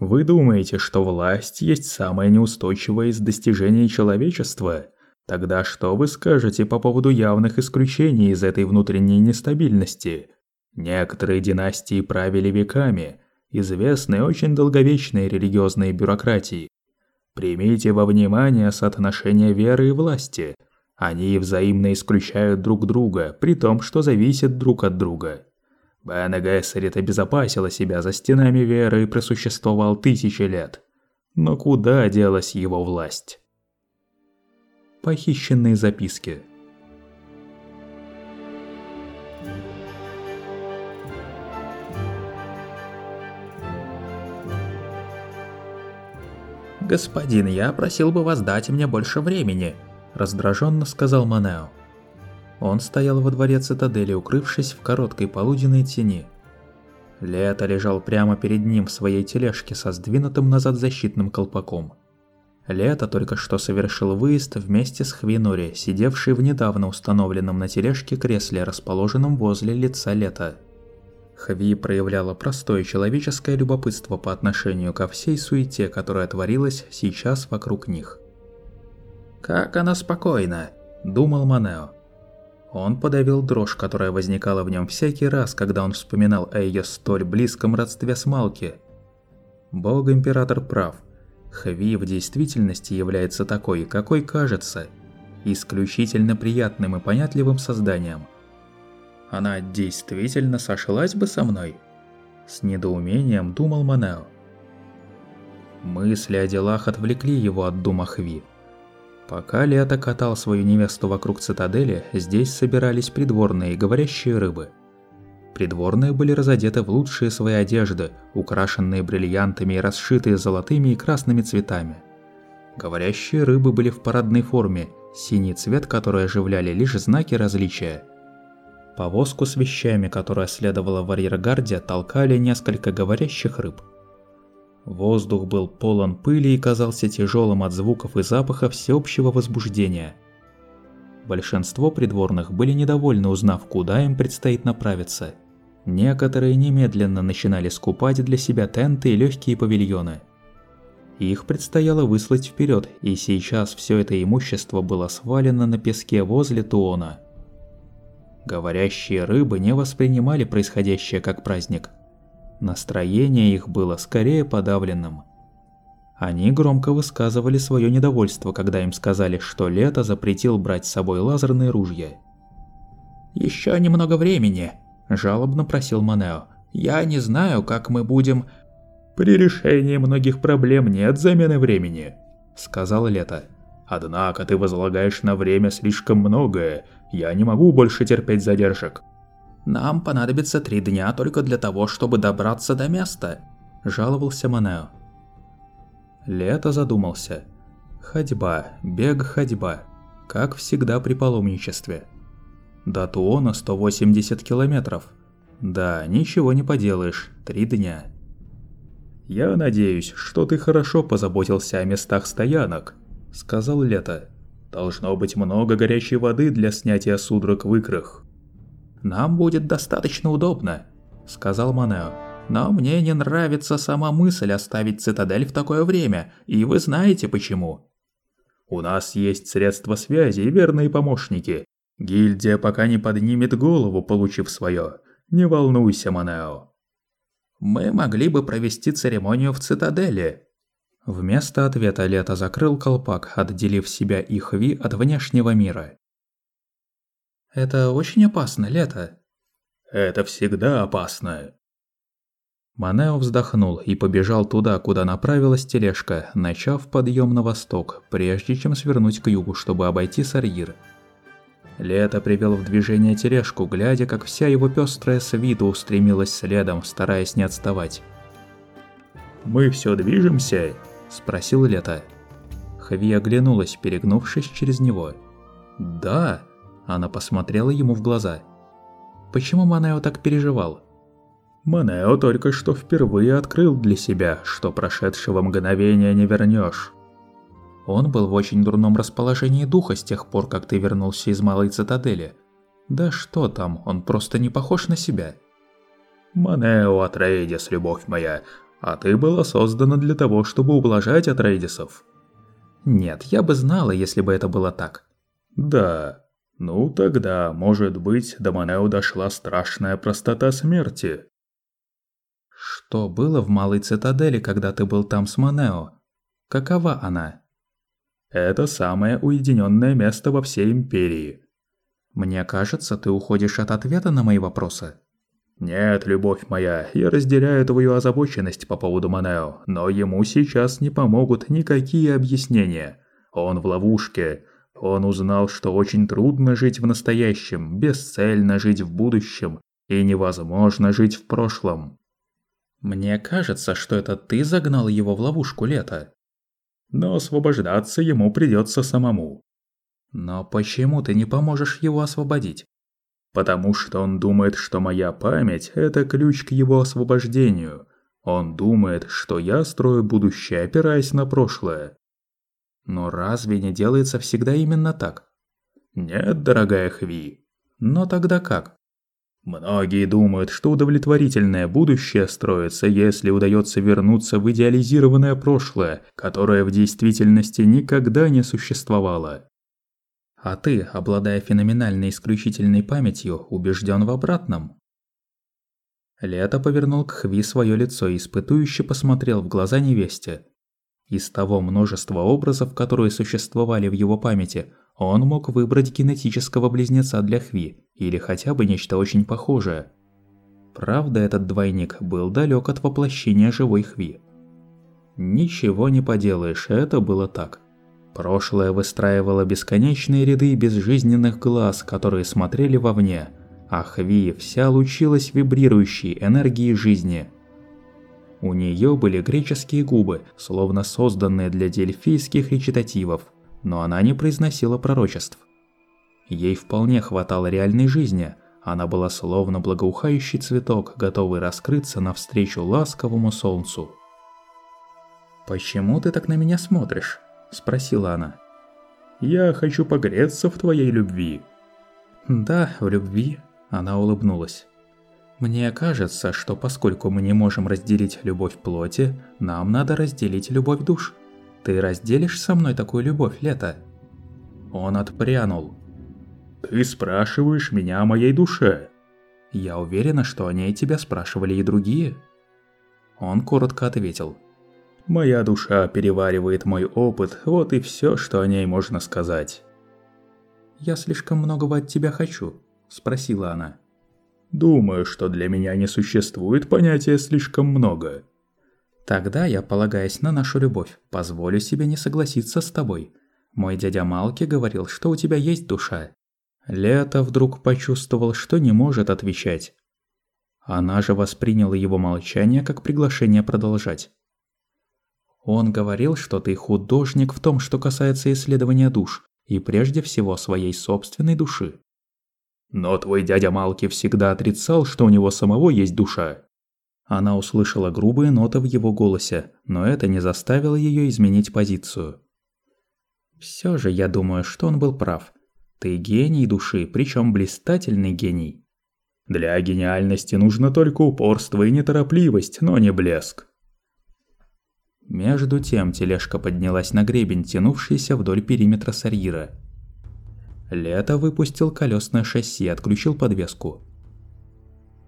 Вы думаете, что власть есть самое неустойчивое из достижений человечества? Тогда что вы скажете по поводу явных исключений из этой внутренней нестабильности? Некоторые династии правили веками, известные очень долговечные религиозные бюрократии. Примите во внимание соотношение веры и власти. Они взаимно исключают друг друга, при том, что зависят друг от друга. Бена Гессерит обезопасила себя за стенами веры и просуществовал тысячи лет. Но куда делась его власть? Похищенные записки «Господин, я просил бы вас дать мне больше времени», – раздраженно сказал Манео. Он стоял во дворе цитадели, укрывшись в короткой полуденной тени. Лето лежал прямо перед ним в своей тележке со сдвинутым назад защитным колпаком. Лето только что совершил выезд вместе с Хвинори, сидевшей в недавно установленном на тележке кресле, расположенном возле лица Лета. Хви проявляла простое человеческое любопытство по отношению ко всей суете, которая творилась сейчас вокруг них. «Как она спокойна!» – думал Манео. Он подавил дрожь, которая возникала в нем всякий раз, когда он вспоминал о ее столь близком родстве с Малки. Бог-император прав. Хви в действительности является такой, какой кажется, исключительно приятным и понятливым созданием – она действительно сошлась бы со мной? С недоумением думал Манео. Мысли о делах отвлекли его от дума Хви. Пока Лето катал свою невесту вокруг цитадели, здесь собирались придворные говорящие рыбы. Придворные были разодеты в лучшие свои одежды, украшенные бриллиантами и расшитые золотыми и красными цветами. Говорящие рыбы были в парадной форме, синий цвет которой оживляли лишь знаки различия – Повозку с вещами, которая следовала в арьергарде, толкали несколько говорящих рыб. Воздух был полон пыли и казался тяжелым от звуков и запахов всеобщего возбуждения. Большинство придворных были недовольны, узнав, куда им предстоит направиться. Некоторые немедленно начинали скупать для себя тенты и легкие павильоны. Их предстояло выслать вперед, и сейчас все это имущество было свалено на песке возле Туона. Говорящие рыбы не воспринимали происходящее как праздник. Настроение их было скорее подавленным. Они громко высказывали свое недовольство, когда им сказали, что Лето запретил брать с собой лазерные ружья. «Еще немного времени», – жалобно просил Манео. «Я не знаю, как мы будем...» «При решении многих проблем нет замены времени», – сказал Лето. «Однако ты возлагаешь на время слишком многое, я не могу больше терпеть задержек. Нам понадобится три дня только для того, чтобы добраться до места, жаловался Манео. Лето задумался. Ходьба, бег, ходьба. Как всегда при паломничестве. До Туона 180 километров. Да, ничего не поделаешь, три дня. «Я надеюсь, что ты хорошо позаботился о местах стоянок», — сказал Лето. Должно быть много горячей воды для снятия судорог в икрах. «Нам будет достаточно удобно», — сказал Манео. «Но мне не нравится сама мысль оставить цитадель в такое время, и вы знаете почему». «У нас есть средства связи и верные помощники. Гильдия пока не поднимет голову, получив свое. Не волнуйся, Манео». «Мы могли бы провести церемонию в цитадели», Вместо ответа Лето закрыл колпак, отделив себя и Хви от внешнего мира. «Это очень опасно, Лето». «Это всегда опасно». Манео вздохнул и побежал туда, куда направилась тележка, начав подъем на восток, прежде чем свернуть к югу, чтобы обойти Сарьир. Лето привел в движение тележку, глядя, как вся его пестрая свита устремилась следом, стараясь не отставать. «Мы все движемся?» – спросил Лето. Хави оглянулась, перегнувшись через него. «Да!» – она посмотрела ему в глаза. «Почему Манео так переживал?» «Манео только что впервые открыл для себя, что прошедшего мгновения не вернешь. Он был в очень дурном расположении духа с тех пор, как ты вернулся из Малой Цитадели. Да что там, он просто не похож на себя». «Манео Атрейдис, любовь моя, А ты была создана для того, чтобы ублажать Атрейдисов. Нет, я бы знала, если бы это было так. Да. Ну тогда, может быть, до Манео дошла страшная простота смерти. Что было в Малой Цитадели, когда ты был там с Манео? Какова она? Это самое уединенное место во всей Империи. Мне кажется, ты уходишь от ответа на мои вопросы. Нет, любовь моя, я разделяю твою озабоченность по поводу Манео, но ему сейчас не помогут никакие объяснения. Он в ловушке. Он узнал, что очень трудно жить в настоящем, бесцельно жить в будущем и невозможно жить в прошлом. Мне кажется, что это ты загнал его в ловушку лета. Но освобождаться ему придется самому. Но почему ты не поможешь его освободить? Потому что он думает, что моя память – это ключ к его освобождению. Он думает, что я строю будущее, опираясь на прошлое. Но разве не делается всегда именно так? Нет, дорогая Хви. Но тогда как? Многие думают, что удовлетворительное будущее строится, если удается вернуться в идеализированное прошлое, которое в действительности никогда не существовало. А ты, обладая феноменальной исключительной памятью, убежден в обратном? Лето повернул к Хви свое лицо и испытующе посмотрел в глаза невесте. Из того множества образов, которые существовали в его памяти, он мог выбрать генетического близнеца для Хви или хотя бы нечто очень похожее. Правда, этот двойник был далек от воплощения живой Хви. Ничего не поделаешь, это было так. Прошлое выстраивало бесконечные ряды безжизненных глаз, которые смотрели вовне, а Хви вся лучилась вибрирующей энергией жизни. У нее были греческие губы, словно созданные для дельфийских речитативов – но она не произносила пророчеств. Ей вполне хватало реальной жизни, она была словно благоухающий цветок, готовый раскрыться навстречу ласковому солнцу. «Почему ты так на меня смотришь?» – спросила она. «Я хочу погреться в твоей любви». «Да, в любви», – она улыбнулась. «Мне кажется, что поскольку мы не можем разделить любовь плоти, нам надо разделить любовь душ». Ты разделишь со мной такую любовь, Лето?» Он отпрянул. «Ты спрашиваешь меня о моей душе?» «Я уверена, что о ней тебя спрашивали и другие». Он коротко ответил. «Моя душа переваривает мой опыт, вот и все, что о ней можно сказать». «Я слишком многого от тебя хочу», – спросила она. «Думаю, что для меня не существует понятия «слишком много». Тогда я, полагаясь на нашу любовь, позволю себе не согласиться с тобой. Мой дядя Малки говорил, что у тебя есть душа. Лето вдруг почувствовал, что не может отвечать. Она же восприняла его молчание как приглашение продолжать. Он говорил, что ты художник в том, что касается исследования душ, и прежде всего своей собственной души. Но твой дядя Малки всегда отрицал, что у него самого есть душа. Она услышала грубые ноты в его голосе, но это не заставило ее изменить позицию. Все же я думаю, что он был прав. Ты гений души, причем блистательный гений. Для гениальности нужно только упорство и неторопливость, но не блеск. Между тем тележка поднялась на гребень, тянувшийся вдоль периметра Сарьира. Лето выпустил колесное шасси и отключил подвеску.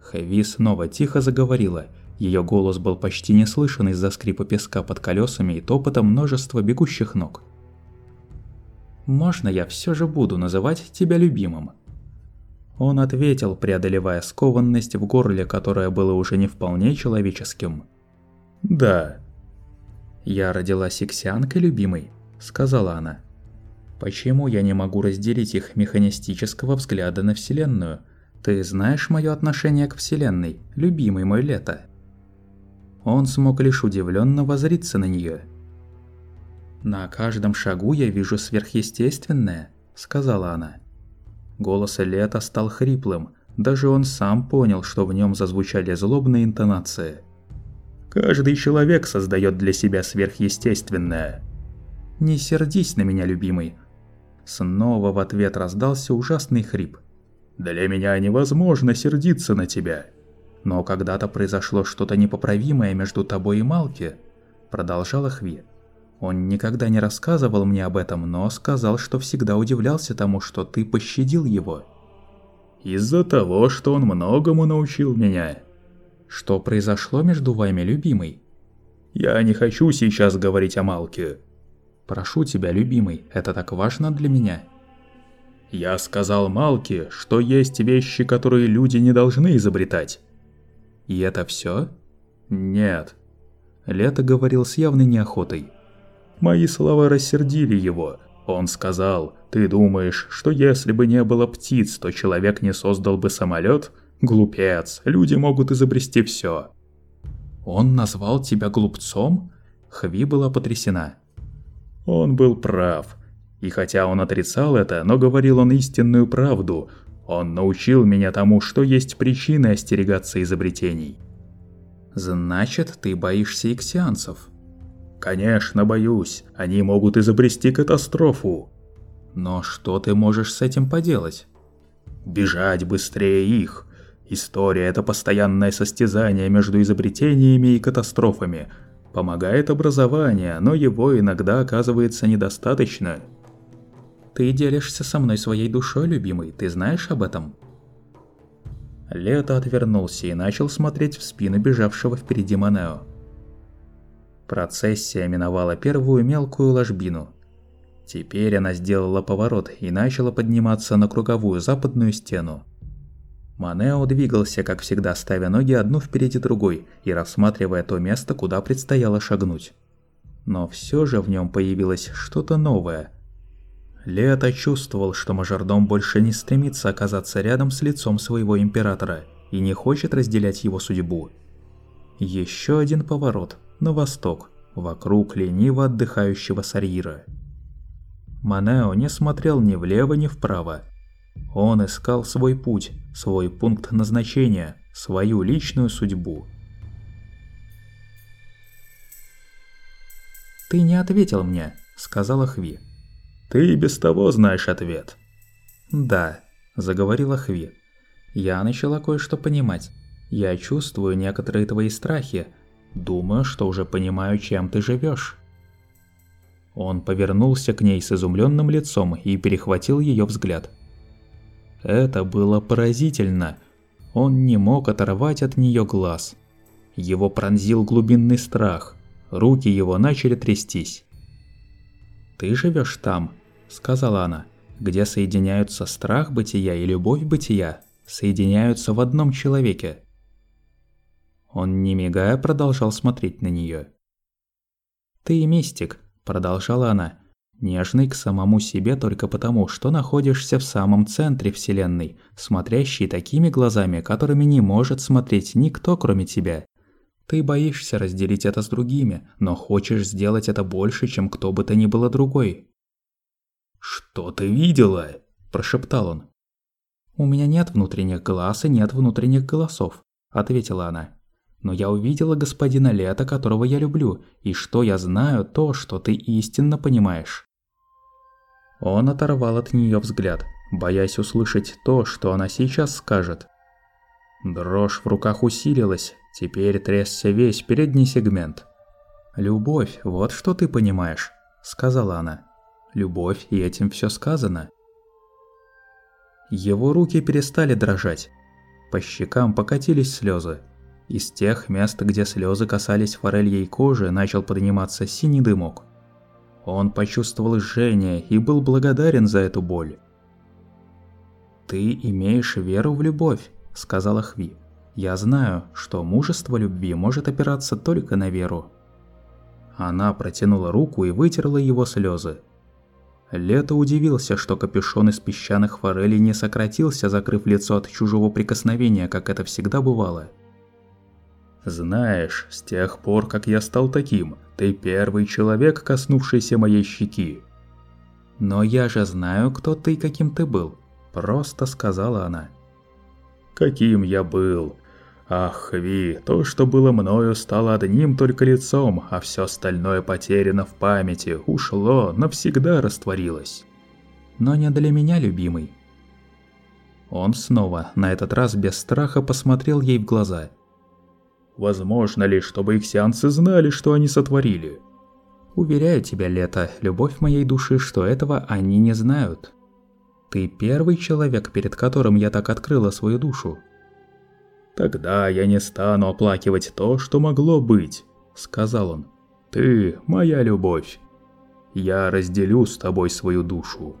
Хэви снова тихо заговорила. Ее голос был почти не слышен из-за скрипа песка под колесами и топота множества бегущих ног. «Можно я все же буду называть тебя любимым?» Он ответил, преодолевая скованность в горле, которое было уже не вполне человеческим. «Да». «Я родилась иксианкой любимой», — сказала она. «Почему я не могу разделить их механистического взгляда на Вселенную, ты знаешь мое отношение к Вселенной, любимый мой лето?» Он смог лишь удивленно возриться на нее. «На каждом шагу я вижу сверхъестественное», — сказала она. Голос Лета стал хриплым, даже он сам понял, что в нем зазвучали злобные интонации. «Каждый человек создает для себя сверхъестественное». «Не сердись на меня, любимый». Снова в ответ раздался ужасный хрип – для меня невозможно сердиться на тебя. Но когда-то произошло что-то непоправимое между тобой и Малки, продолжала Хви. Он никогда не рассказывал мне об этом, но сказал, что всегда удивлялся тому, что ты пощадил его. Из-за того, что он многому научил меня. Что произошло между вами, любимый? Я не хочу сейчас говорить о Малке. Прошу тебя, любимый, это так важно для меня. Я сказал Малке, что есть вещи, которые люди не должны изобретать. И это все? Нет. Лето говорил с явной неохотой. Мои слова рассердили его. Он сказал, ты думаешь, что если бы не было птиц, то человек не создал бы самолет? Глупец, люди могут изобрести все. Он назвал тебя глупцом? Хви была потрясена. Он был прав. И хотя он отрицал это, но говорил он истинную правду. Он научил меня тому, что есть причины остерегаться изобретений. Значит, ты боишься иксианцев? Конечно, боюсь. Они могут изобрести катастрофу. Но что ты можешь с этим поделать? Бежать быстрее их. История – это постоянное состязание между изобретениями и катастрофами. Помогает образование, но его иногда оказывается недостаточно. Ты делишься со мной своей душой, любимый, ты знаешь об этом? Лето отвернулся и начал смотреть в спину бежавшего впереди Манео. Процессия миновала первую мелкую ложбину. Теперь она сделала поворот и начала подниматься на круговую западную стену. Манео двигался, как всегда, ставя ноги одну впереди другой и рассматривая то место, куда предстояло шагнуть. Но все же в нем появилось что-то новое. Лето чувствовал, что мажордом больше не стремится оказаться рядом с лицом своего императора и не хочет разделять его судьбу. Еще один поворот – на восток, вокруг лениво отдыхающего Сарьира. Манео не смотрел ни влево, ни вправо. Он искал свой путь, свой пункт назначения, свою личную судьбу. «Ты не ответил мне», — сказала Хви. «Ты и без того знаешь ответ». «Да», — заговорила Хви. «Я начала кое-что понимать. Я чувствую некоторые твои страхи, Думаю, что уже понимаю, чем ты живешь. Он повернулся к ней с изумленным лицом и перехватил ее взгляд. Это было поразительно. Он не мог оторвать от нее глаз. Его пронзил глубинный страх. Руки его начали трястись. «Ты живешь там», — сказала она, — «где соединяются страх бытия и любовь бытия, соединяются в одном человеке. Он, не мигая, продолжал смотреть на нее. «Ты мистик», – продолжала она, – «нежный к самому себе только потому, что находишься в самом центре Вселенной, смотрящий такими глазами, которыми не может смотреть никто, кроме тебя. Ты боишься разделить это с другими, но хочешь сделать это больше, чем кто бы то ни было другой». «Что ты видела?» – прошептал он. «У меня нет внутренних глаз и нет внутренних голосов», – ответила она но я увидела господина Лета, которого я люблю, и что я знаю, то, что ты истинно понимаешь». Он оторвал от нее взгляд, боясь услышать то, что она сейчас скажет. Дрожь в руках усилилась, теперь трясся весь передний сегмент. «Любовь, вот что ты понимаешь», — сказала она. «Любовь, и этим все сказано». Его руки перестали дрожать. По щекам покатились слезы. Из тех мест, где слезы касались форельей кожи, начал подниматься синий дымок. Он почувствовал жжение и был благодарен за эту боль. «Ты имеешь веру в любовь», — сказала Хви. «Я знаю, что мужество любви может опираться только на веру». Она протянула руку и вытерла его слезы. Лето удивился, что капюшон из песчаных форелей не сократился, закрыв лицо от чужого прикосновения, как это всегда бывало. Знаешь, с тех пор, как я стал таким, ты первый человек, коснувшийся моей щеки. Но я же знаю, кто ты и каким ты был, просто сказала она. Каким я был? Ах, Ви, то, что было мною, стало одним только лицом, а все остальное потеряно в памяти, ушло, навсегда растворилось. Но не для меня, любимый. Он снова, на этот раз без страха, посмотрел ей в глаза. «Возможно ли, чтобы их сеансы знали, что они сотворили?» «Уверяю тебя, Лето, любовь моей души, что этого они не знают. Ты первый человек, перед которым я так открыла свою душу». «Тогда я не стану оплакивать то, что могло быть», — сказал он. «Ты моя любовь. Я разделю с тобой свою душу».